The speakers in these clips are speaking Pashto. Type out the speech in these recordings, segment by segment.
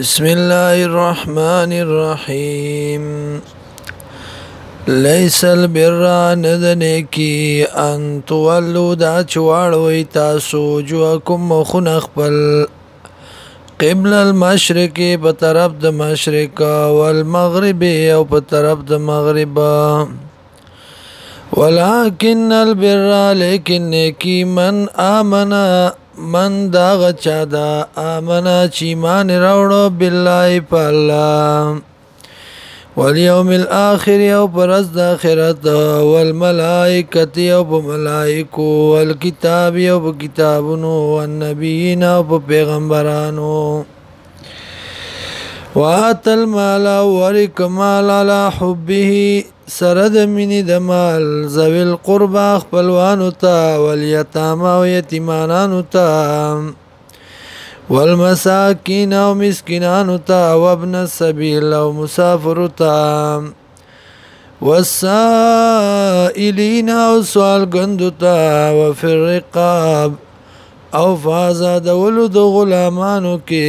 بسم الله الرحمن الرحيم ليس البر ندنه کی ان تولوا دا چواړوي تاسو جو کوم خن خپل قبل المشرق په طرف د مشرق او المغرب او په طرف د مغرب ولكن البر لیکن کی من امنه من دا غچا دا آمنا چی مان راوړو بالله پالا والیوم الاخر یو پرز د اخرت والملائکۃ یو په ملائکو والکتاب یو په کتابونو والنبیین او په پیغمبرانو وات المال ورک مال على حبه سرد منی د مال ذوی القربا خپلوانو ته والیتاما او یتیمانانو ته والمساکین او مسکینانو ته وابن السبیل او مسافر ته والسائلین او سوال غندو ته وفي الرقاب او فازا دولو د غلامانو کې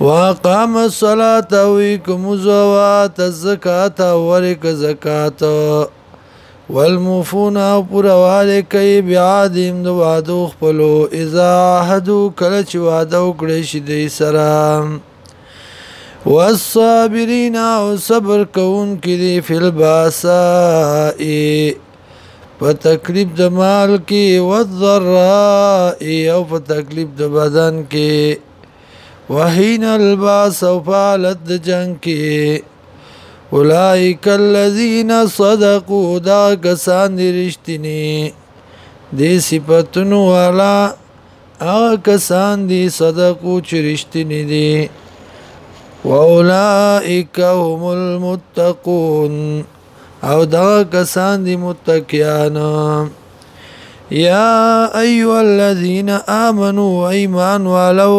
واقام الصلاه ويكم زوات الزکات ورک زکات والموفون پرواله کوي بیادیم د وادو خپلو اذا حدو کله چې واده وکړي شي د سره والصابرین او صبر کوون کې دی فل باسا په تکلیف د مال کې وضرا او په تکلیف د بدن کې وحین الباس او فالت د جنگ کې اولائک الذین صدقوا دا کسان دی رشتنی دی صفتنو والا هغه کسان دی صدقو چې رشتنی دی واولائک هم المتقون او دا کسان دی متقیان یا ایو الذین آمنوا ایمان ولو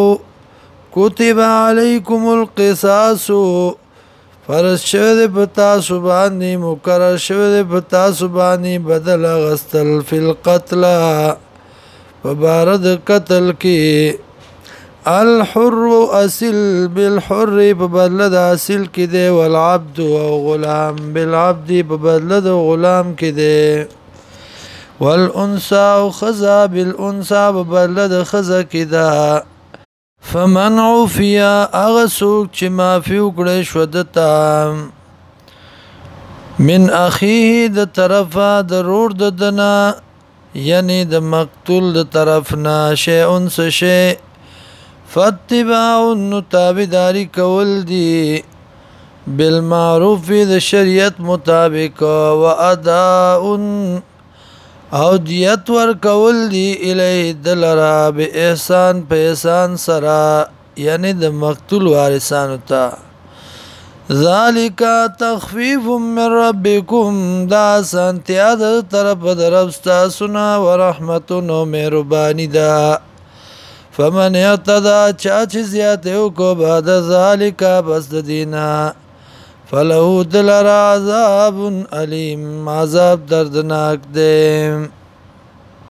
كتب عليكم القصاص فرض شوه ده پتا سباني مقرر شوه ده پتا سباني بدل غستل في القتل فبارد قتل كي الحر أسل بالحر ببدل أسل كده والعبد او غلام بالعبد ببدل غلام کی دی والانثى خذا بالانثى ببدل خزا خذا فمن عفیا اغه څوک چې معافي وکړي شو دتا من اخیه د طرفه د رور د دنا یعنی د مقتول د طرف نه شی انس شی فتباع نتابداری کول دی بالمعروف د شریعت مطابق و اداء او دیت ور کول دی الی دلرا به احسان په احسان سرا یعنی د مقتول وارثانو ته ذالک تخفیف من ربکم دا سنتیا د طرف درب تاسو نه ورحمت نو مهربانی دا فمن یتدا چا چې زیات یو کو بعد ذالک بس دینا فله دلر عذاب علیم عذاب دردناک دی